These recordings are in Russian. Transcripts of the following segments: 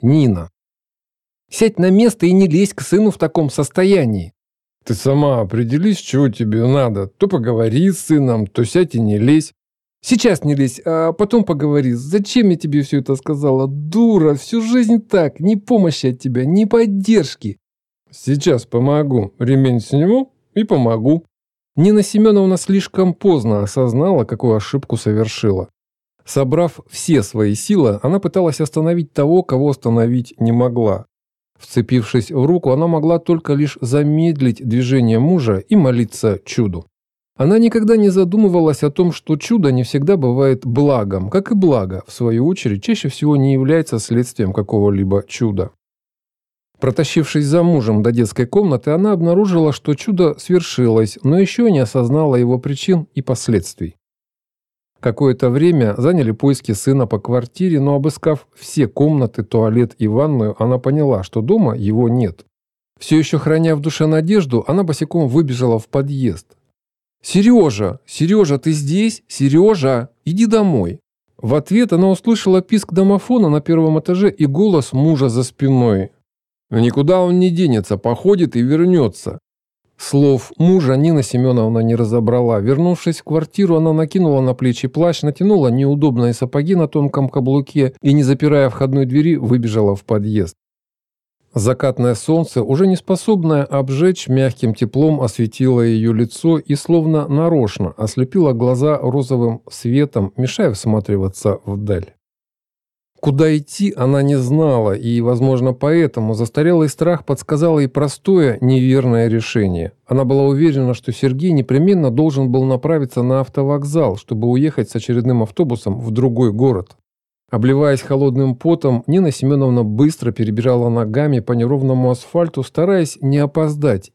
Нина. Сядь на место и не лезь к сыну в таком состоянии. Ты сама определись, чего тебе надо. То поговори с сыном, то сядь и не лезь. Сейчас не лезь, а потом поговори. Зачем я тебе все это сказала? Дура, всю жизнь так. Ни помощи от тебя, ни поддержки. Сейчас помогу. Ремень сниму и помогу. Нина Семеновна слишком поздно осознала, какую ошибку совершила. Собрав все свои силы, она пыталась остановить того, кого остановить не могла. Вцепившись в руку, она могла только лишь замедлить движение мужа и молиться чуду. Она никогда не задумывалась о том, что чудо не всегда бывает благом, как и благо, в свою очередь, чаще всего не является следствием какого-либо чуда. Протащившись за мужем до детской комнаты, она обнаружила, что чудо свершилось, но еще не осознала его причин и последствий. Какое-то время заняли поиски сына по квартире, но обыскав все комнаты, туалет и ванную, она поняла, что дома его нет. Все еще храня в душе надежду, она босиком выбежала в подъезд. «Сережа! Сережа, ты здесь? Сережа! Иди домой!» В ответ она услышала писк домофона на первом этаже и голос мужа за спиной. «Никуда он не денется, походит и вернется. Слов мужа Нина Семеновна не разобрала. Вернувшись в квартиру, она накинула на плечи плащ, натянула неудобные сапоги на тонком каблуке и, не запирая входной двери, выбежала в подъезд. Закатное солнце, уже не способное обжечь, мягким теплом осветило ее лицо и словно нарочно ослепило глаза розовым светом, мешая всматриваться вдаль. Куда идти она не знала, и, возможно, поэтому застарелый страх подсказал ей простое, неверное решение. Она была уверена, что Сергей непременно должен был направиться на автовокзал, чтобы уехать с очередным автобусом в другой город. Обливаясь холодным потом, Нина Семеновна быстро перебирала ногами по неровному асфальту, стараясь не опоздать.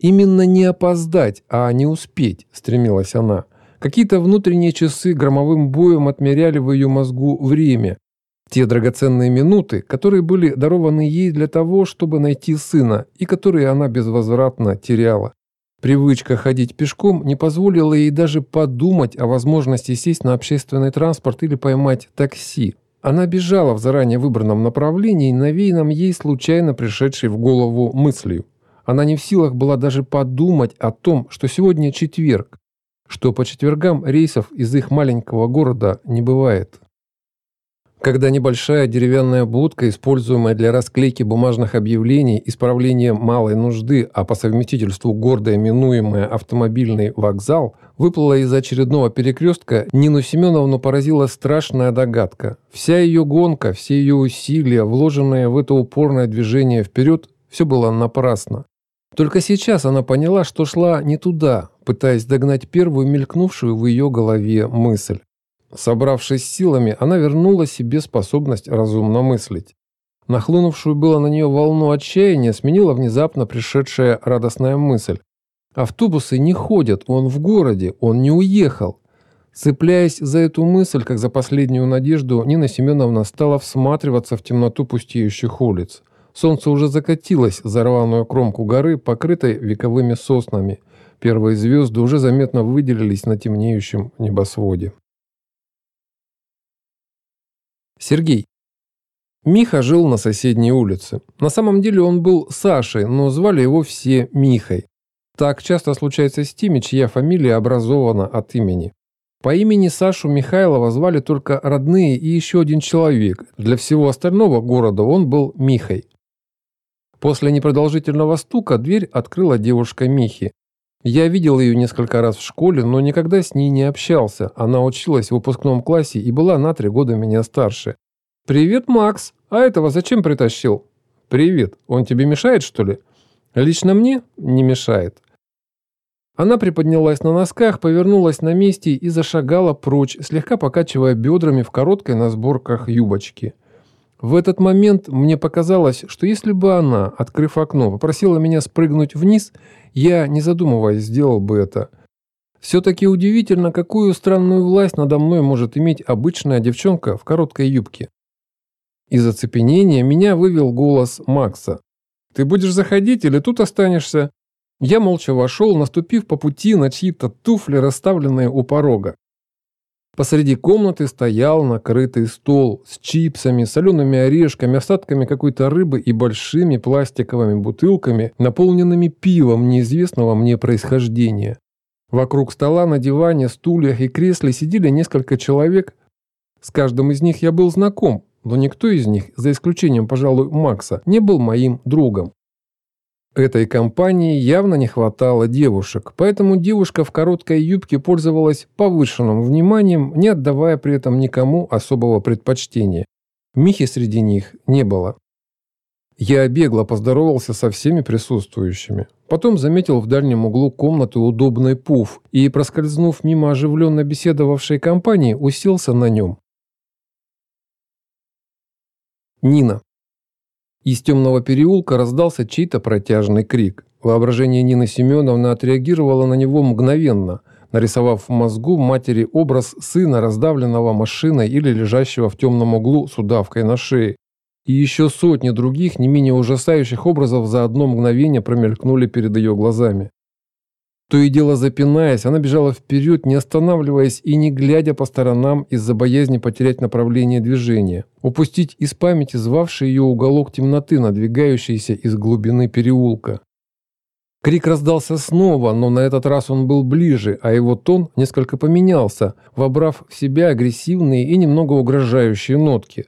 Именно не опоздать, а не успеть, стремилась она. Какие-то внутренние часы громовым боем отмеряли в ее мозгу время. Те драгоценные минуты, которые были дарованы ей для того, чтобы найти сына, и которые она безвозвратно теряла. Привычка ходить пешком не позволила ей даже подумать о возможности сесть на общественный транспорт или поймать такси. Она бежала в заранее выбранном направлении, навеянном ей случайно пришедшей в голову мыслью. Она не в силах была даже подумать о том, что сегодня четверг, что по четвергам рейсов из их маленького города не бывает. Когда небольшая деревянная будка, используемая для расклейки бумажных объявлений, исправления малой нужды, а по совместительству гордо именуемая автомобильный вокзал, выплыла из очередного перекрестка, Нину Семеновну поразила страшная догадка. Вся ее гонка, все ее усилия, вложенные в это упорное движение вперед, все было напрасно. Только сейчас она поняла, что шла не туда, пытаясь догнать первую мелькнувшую в ее голове мысль. Собравшись силами, она вернула себе способность разумно мыслить. Нахлынувшую было на нее волну отчаяния сменила внезапно пришедшая радостная мысль. Автобусы не ходят, он в городе, он не уехал. Цепляясь за эту мысль, как за последнюю надежду, Нина Семеновна стала всматриваться в темноту пустеющих улиц. Солнце уже закатилось за рваную кромку горы, покрытой вековыми соснами. Первые звезды уже заметно выделились на темнеющем небосводе. Сергей. Миха жил на соседней улице. На самом деле он был Сашей, но звали его все Михой. Так часто случается с теми, чья фамилия образована от имени. По имени Сашу Михайлова звали только родные и еще один человек. Для всего остального города он был Михой. После непродолжительного стука дверь открыла девушка Михи. Я видел ее несколько раз в школе, но никогда с ней не общался. Она училась в выпускном классе и была на три года меня старше. «Привет, Макс! А этого зачем притащил?» «Привет. Он тебе мешает, что ли?» «Лично мне не мешает». Она приподнялась на носках, повернулась на месте и зашагала прочь, слегка покачивая бедрами в короткой на сборках юбочки. В этот момент мне показалось, что если бы она, открыв окно, попросила меня спрыгнуть вниз, я, не задумываясь, сделал бы это. Все-таки удивительно, какую странную власть надо мной может иметь обычная девчонка в короткой юбке. Из оцепенения меня вывел голос Макса. «Ты будешь заходить или тут останешься?» Я молча вошел, наступив по пути на чьи-то туфли, расставленные у порога. Посреди комнаты стоял накрытый стол с чипсами, солеными орешками, остатками какой-то рыбы и большими пластиковыми бутылками, наполненными пивом неизвестного мне происхождения. Вокруг стола на диване, стульях и кресле сидели несколько человек. С каждым из них я был знаком, но никто из них, за исключением, пожалуй, Макса, не был моим другом. Этой компании явно не хватало девушек, поэтому девушка в короткой юбке пользовалась повышенным вниманием, не отдавая при этом никому особого предпочтения. Михи среди них не было. Я бегло поздоровался со всеми присутствующими. Потом заметил в дальнем углу комнаты удобный пуф и, проскользнув мимо оживленно беседовавшей компании, уселся на нем. Нина. Из темного переулка раздался чей-то протяжный крик. Воображение Нины Семеновны отреагировало на него мгновенно, нарисовав в мозгу матери образ сына, раздавленного машиной или лежащего в темном углу с удавкой на шее. И еще сотни других, не менее ужасающих образов за одно мгновение промелькнули перед ее глазами. То и дело запинаясь, она бежала вперед, не останавливаясь и не глядя по сторонам из-за боязни потерять направление движения, упустить из памяти звавший ее уголок темноты, надвигающийся из глубины переулка. Крик раздался снова, но на этот раз он был ближе, а его тон несколько поменялся, вобрав в себя агрессивные и немного угрожающие нотки.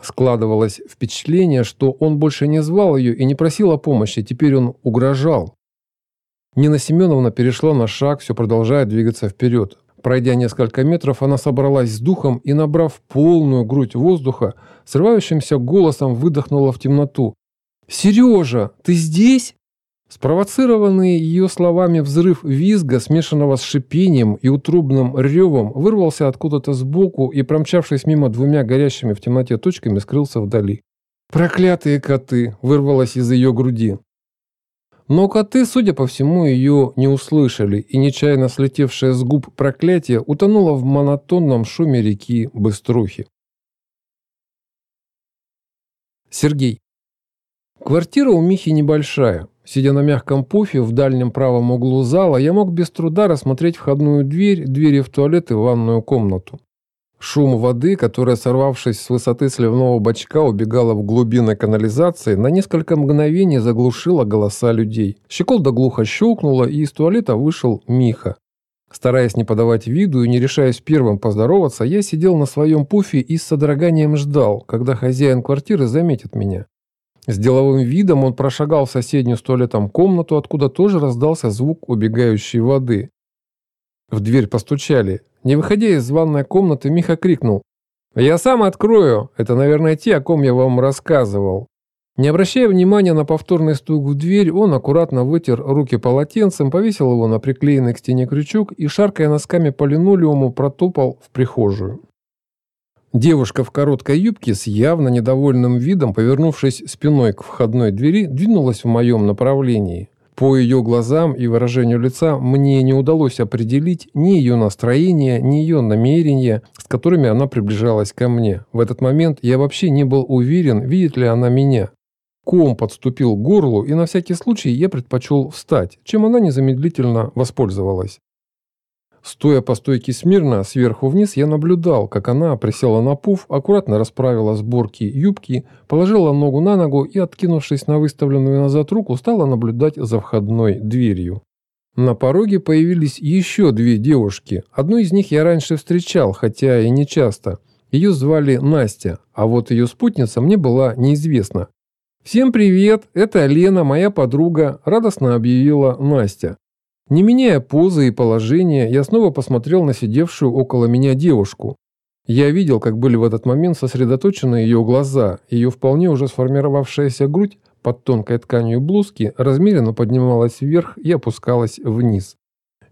Складывалось впечатление, что он больше не звал ее и не просил о помощи, теперь он угрожал. Нина Семеновна перешла на шаг, все продолжая двигаться вперед. Пройдя несколько метров, она собралась с духом и, набрав полную грудь воздуха, срывающимся голосом выдохнула в темноту. «Сережа, ты здесь?» Спровоцированный ее словами взрыв визга, смешанного с шипением и утрубным ревом, вырвался откуда-то сбоку и, промчавшись мимо двумя горящими в темноте точками, скрылся вдали. «Проклятые коты!» – вырвалось из ее груди. Но коты, судя по всему, ее не услышали, и нечаянно слетевшее с губ проклятие утонуло в монотонном шуме реки Быструхи. Сергей. Квартира у Михи небольшая. Сидя на мягком пуфе в дальнем правом углу зала, я мог без труда рассмотреть входную дверь, двери в туалет и ванную комнату. Шум воды, которая, сорвавшись с высоты сливного бачка, убегала в глубины канализации, на несколько мгновений заглушила голоса людей. Щеколда глухо щелкнула, и из туалета вышел Миха. Стараясь не подавать виду и не решаясь первым поздороваться, я сидел на своем пуфе и с содроганием ждал, когда хозяин квартиры заметит меня. С деловым видом он прошагал в соседнюю с туалетом комнату, откуда тоже раздался звук убегающей воды. В дверь постучали. Не выходя из ванной комнаты, Миха крикнул. «Я сам открою! Это, наверное, те, о ком я вам рассказывал». Не обращая внимания на повторный стук в дверь, он аккуратно вытер руки полотенцем, повесил его на приклеенный к стене крючок и, шаркая носками по линолеуму, протопал в прихожую. Девушка в короткой юбке с явно недовольным видом, повернувшись спиной к входной двери, двинулась в моем направлении. По ее глазам и выражению лица мне не удалось определить ни ее настроение, ни ее намерения, с которыми она приближалась ко мне. В этот момент я вообще не был уверен, видит ли она меня. Ком подступил к горлу, и на всякий случай я предпочел встать, чем она незамедлительно воспользовалась. Стоя по стойке смирно, сверху вниз, я наблюдал, как она присела на пуф, аккуратно расправила сборки юбки, положила ногу на ногу и, откинувшись на выставленную назад руку, стала наблюдать за входной дверью. На пороге появились еще две девушки. Одну из них я раньше встречал, хотя и не часто. Ее звали Настя, а вот ее спутница мне была неизвестна. «Всем привет, это Лена, моя подруга», – радостно объявила Настя. Не меняя позы и положения, я снова посмотрел на сидевшую около меня девушку. Я видел, как были в этот момент сосредоточены ее глаза, ее вполне уже сформировавшаяся грудь под тонкой тканью блузки размеренно поднималась вверх и опускалась вниз.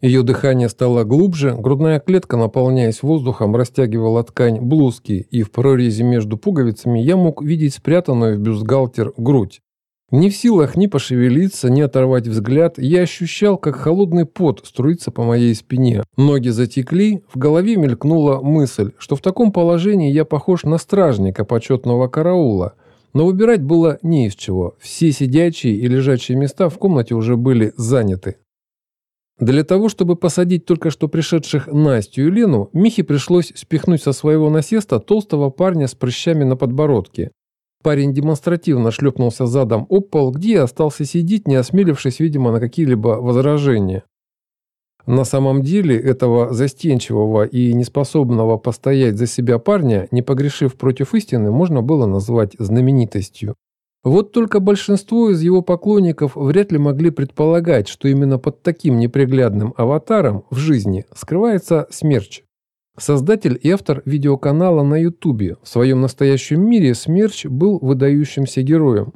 Ее дыхание стало глубже, грудная клетка, наполняясь воздухом, растягивала ткань блузки, и в прорези между пуговицами я мог видеть спрятанную в бюстгальтер грудь. Не в силах ни пошевелиться, ни оторвать взгляд, я ощущал, как холодный пот струится по моей спине. Ноги затекли, в голове мелькнула мысль, что в таком положении я похож на стражника почетного караула. Но выбирать было не из чего. Все сидячие и лежачие места в комнате уже были заняты. Для того, чтобы посадить только что пришедших Настю и Лену, Михе пришлось спихнуть со своего насеста толстого парня с прыщами на подбородке. Парень демонстративно шлепнулся задом об пол, где и остался сидеть, не осмелившись, видимо, на какие-либо возражения. На самом деле этого застенчивого и неспособного постоять за себя парня, не погрешив против истины, можно было назвать знаменитостью. Вот только большинство из его поклонников вряд ли могли предполагать, что именно под таким неприглядным аватаром в жизни скрывается Смерч. Создатель и автор видеоканала на Ютубе. В своем настоящем мире Смерч был выдающимся героем.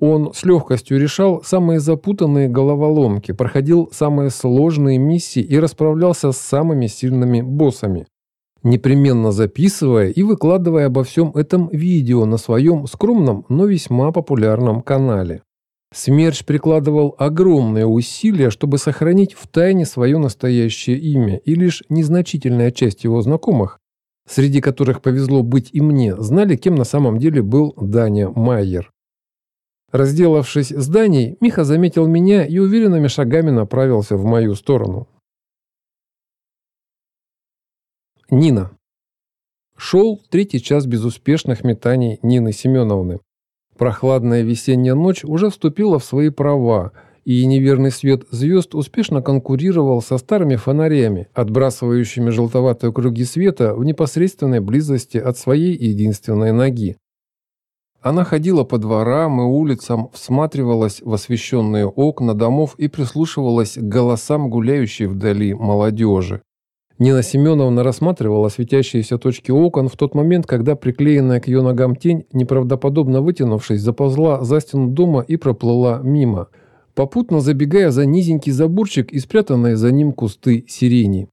Он с легкостью решал самые запутанные головоломки, проходил самые сложные миссии и расправлялся с самыми сильными боссами непременно записывая и выкладывая обо всем этом видео на своем скромном, но весьма популярном канале. Смерч прикладывал огромные усилия, чтобы сохранить в тайне свое настоящее имя, и лишь незначительная часть его знакомых, среди которых повезло быть и мне, знали, кем на самом деле был Даня Майер. Разделавшись с Даней, Миха заметил меня и уверенными шагами направился в мою сторону. Нина. Шел третий час безуспешных метаний Нины Семеновны. Прохладная весенняя ночь уже вступила в свои права, и неверный свет звезд успешно конкурировал со старыми фонарями, отбрасывающими желтоватые круги света в непосредственной близости от своей единственной ноги. Она ходила по дворам и улицам, всматривалась в освещенные окна домов и прислушивалась к голосам гуляющей вдали молодежи. Нина Семеновна рассматривала светящиеся точки окон в тот момент, когда приклеенная к ее ногам тень, неправдоподобно вытянувшись, заползла за стену дома и проплыла мимо, попутно забегая за низенький заборчик и спрятанные за ним кусты сирени.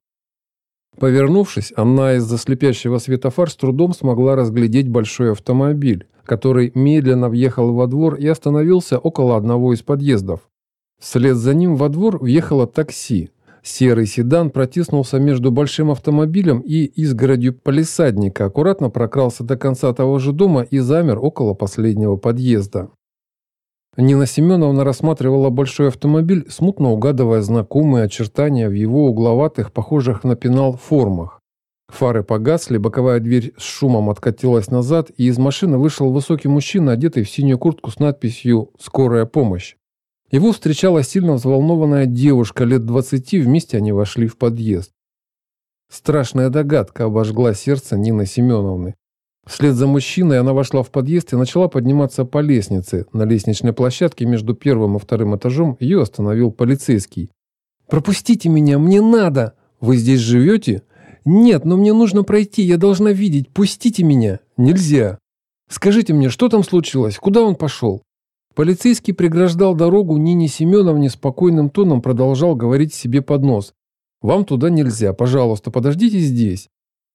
Повернувшись, она из-за слепящего света фар с трудом смогла разглядеть большой автомобиль, который медленно въехал во двор и остановился около одного из подъездов. Вслед за ним во двор въехало такси, Серый седан протиснулся между большим автомобилем и изгородью полисадника, аккуратно прокрался до конца того же дома и замер около последнего подъезда. Нина Семеновна рассматривала большой автомобиль, смутно угадывая знакомые очертания в его угловатых, похожих на пенал, формах. Фары погасли, боковая дверь с шумом откатилась назад, и из машины вышел высокий мужчина, одетый в синюю куртку с надписью «Скорая помощь». Его встречала сильно взволнованная девушка лет двадцати, вместе они вошли в подъезд. Страшная догадка обожгла сердце Нины Семеновны. Вслед за мужчиной она вошла в подъезд и начала подниматься по лестнице. На лестничной площадке между первым и вторым этажом ее остановил полицейский. «Пропустите меня, мне надо!» «Вы здесь живете?» «Нет, но мне нужно пройти, я должна видеть. Пустите меня!» «Нельзя!» «Скажите мне, что там случилось? Куда он пошел?» Полицейский преграждал дорогу Нине Семеновне спокойным тоном продолжал говорить себе под нос. «Вам туда нельзя, пожалуйста, подождите здесь».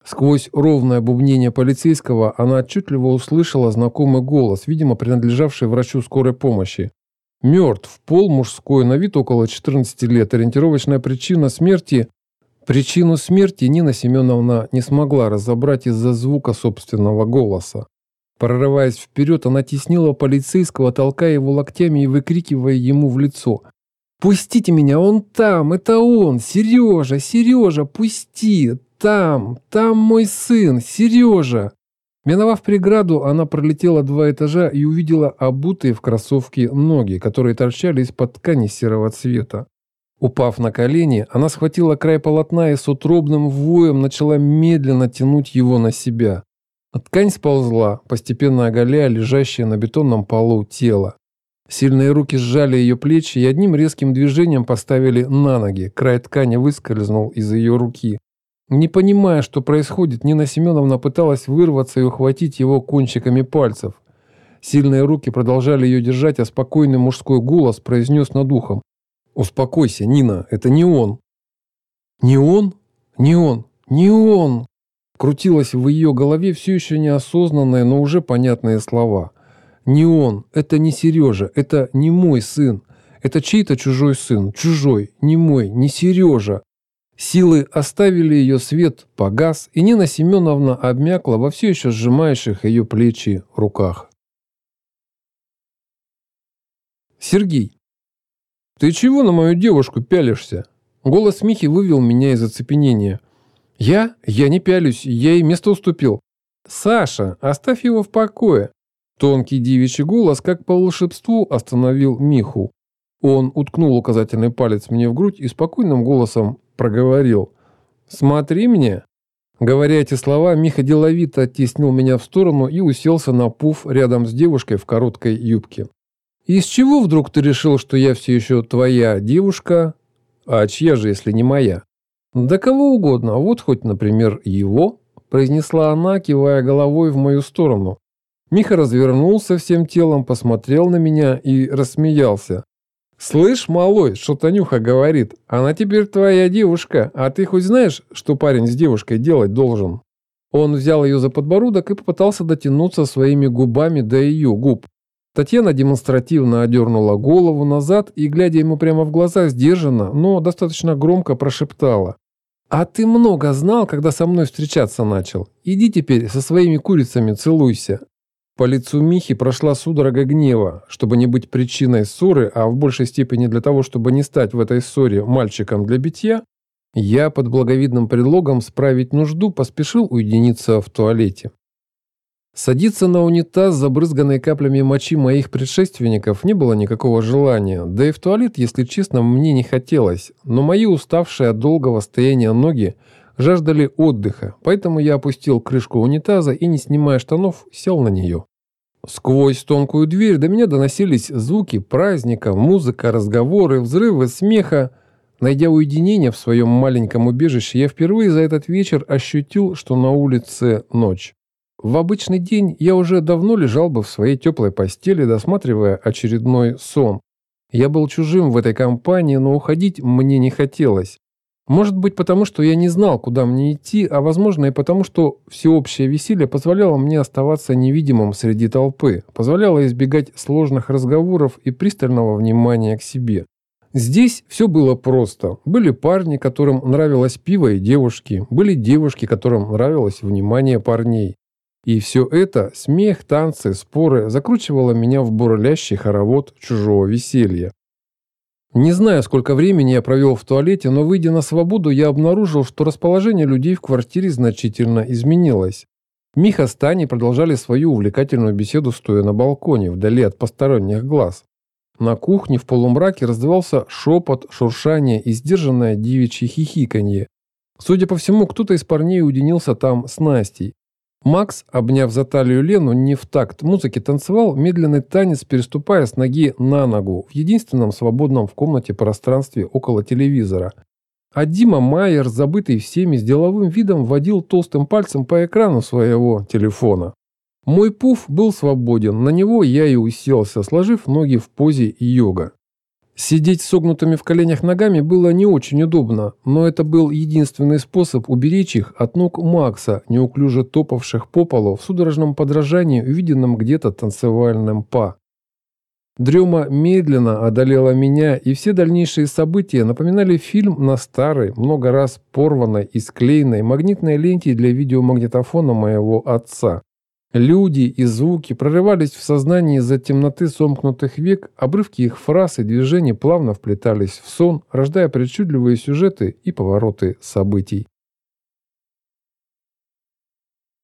Сквозь ровное бубнение полицейского она отчетливо услышала знакомый голос, видимо, принадлежавший врачу скорой помощи. Мертв, пол мужской, на вид около 14 лет, ориентировочная причина смерти. Причину смерти Нина Семеновна не смогла разобрать из-за звука собственного голоса. Прорываясь вперед, она теснила полицейского, толкая его локтями и выкрикивая ему в лицо. «Пустите меня, он там, это он, Сережа, Сережа, пусти, там, там мой сын, Сережа!» Миновав преграду, она пролетела два этажа и увидела обутые в кроссовки ноги, которые торчали из-под ткани серого цвета. Упав на колени, она схватила край полотна и с утробным воем начала медленно тянуть его на себя. Ткань сползла, постепенно оголяя лежащее на бетонном полу тело. Сильные руки сжали ее плечи и одним резким движением поставили на ноги. Край ткани выскользнул из ее руки. Не понимая, что происходит, Нина Семеновна пыталась вырваться и ухватить его кончиками пальцев. Сильные руки продолжали ее держать, а спокойный мужской голос произнес над ухом. «Успокойся, Нина, это не он». «Не он? Не он? Не он!» Крутилось в ее голове все еще неосознанные, но уже понятные слова. «Не он, это не Сережа, это не мой сын, это чей-то чужой сын, чужой, не мой, не Сережа». Силы оставили ее свет, погас, и Нина Семеновна обмякла во все еще сжимающих ее плечи руках. «Сергей, ты чего на мою девушку пялишься?» Голос Михи вывел меня из оцепенения. «Я? Я не пялюсь, я ей место уступил». «Саша, оставь его в покое». Тонкий девичий голос, как по волшебству, остановил Миху. Он уткнул указательный палец мне в грудь и спокойным голосом проговорил. «Смотри мне». Говоря эти слова, Миха деловито оттеснил меня в сторону и уселся на пуф рядом с девушкой в короткой юбке. «Из чего вдруг ты решил, что я все еще твоя девушка? А чья же, если не моя?» «Да кого угодно, вот хоть, например, его», произнесла она, кивая головой в мою сторону. Миха развернулся всем телом, посмотрел на меня и рассмеялся. «Слышь, малой, что Танюха говорит, она теперь твоя девушка, а ты хоть знаешь, что парень с девушкой делать должен?» Он взял ее за подбородок и попытался дотянуться своими губами до ее губ. Татьяна демонстративно одернула голову назад и, глядя ему прямо в глаза, сдержанно, но достаточно громко прошептала. «А ты много знал, когда со мной встречаться начал. Иди теперь со своими курицами целуйся. По лицу Михи прошла судорога гнева, чтобы не быть причиной ссоры, а в большей степени для того, чтобы не стать в этой ссоре мальчиком для битья, я под благовидным предлогом справить нужду поспешил уединиться в туалете. Садиться на унитаз, забрызганный каплями мочи моих предшественников, не было никакого желания, да и в туалет, если честно, мне не хотелось, но мои уставшие от долгого стояния ноги жаждали отдыха, поэтому я опустил крышку унитаза и, не снимая штанов, сел на нее. Сквозь тонкую дверь до меня доносились звуки праздника, музыка, разговоры, взрывы смеха. Найдя уединение в своем маленьком убежище, я впервые за этот вечер ощутил, что на улице ночь. В обычный день я уже давно лежал бы в своей теплой постели, досматривая очередной сон. Я был чужим в этой компании, но уходить мне не хотелось. Может быть, потому что я не знал, куда мне идти, а возможно и потому, что всеобщее веселье позволяло мне оставаться невидимым среди толпы, позволяло избегать сложных разговоров и пристального внимания к себе. Здесь все было просто. Были парни, которым нравилось пиво и девушки, были девушки, которым нравилось внимание парней. И все это, смех, танцы, споры, закручивало меня в бурлящий хоровод чужого веселья. Не знаю, сколько времени я провел в туалете, но выйдя на свободу, я обнаружил, что расположение людей в квартире значительно изменилось. Миха с Таней продолжали свою увлекательную беседу, стоя на балконе, вдали от посторонних глаз. На кухне в полумраке раздавался шепот, шуршание и сдержанное девичье хихиканье. Судя по всему, кто-то из парней уединился там с Настей. Макс, обняв за талию Лену, не в такт музыки танцевал медленный танец, переступая с ноги на ногу в единственном свободном в комнате пространстве около телевизора. А Дима Майер, забытый всеми, с деловым видом водил толстым пальцем по экрану своего телефона. Мой пуф был свободен, на него я и уселся, сложив ноги в позе йога. Сидеть согнутыми в коленях ногами было не очень удобно, но это был единственный способ уберечь их от ног Макса, неуклюже топавших по полу в судорожном подражании увиденном где-то танцевальным па. Дрема медленно одолела меня, и все дальнейшие события напоминали фильм на старой, много раз порванной и склеенной магнитной ленте для видеомагнитофона моего отца. Люди и звуки прорывались в сознании из-за темноты сомкнутых век, обрывки их фраз и движений плавно вплетались в сон, рождая причудливые сюжеты и повороты событий.